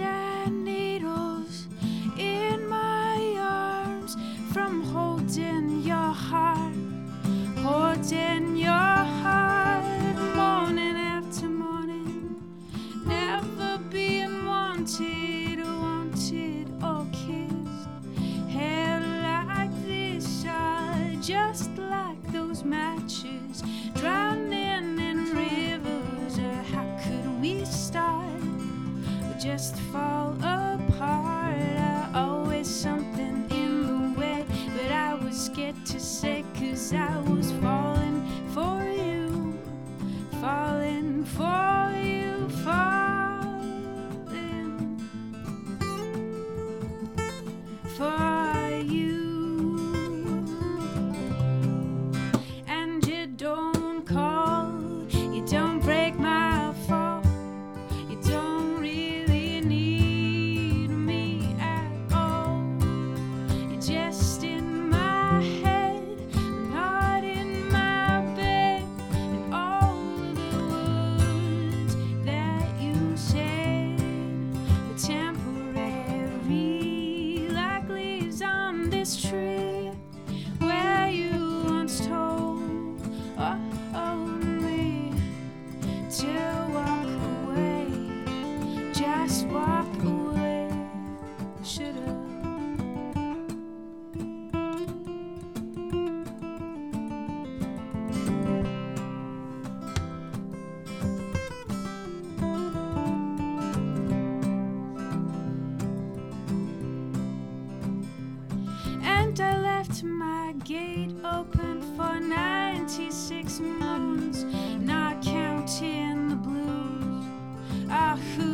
and needles in my arms from holding your heart, holding your heart morning after morning, never being wanted, wanted or kissed. Hair like this, just like those matches. just fall apart. this tree. left my gate open for 96 moons, not counting the blues. Ah, who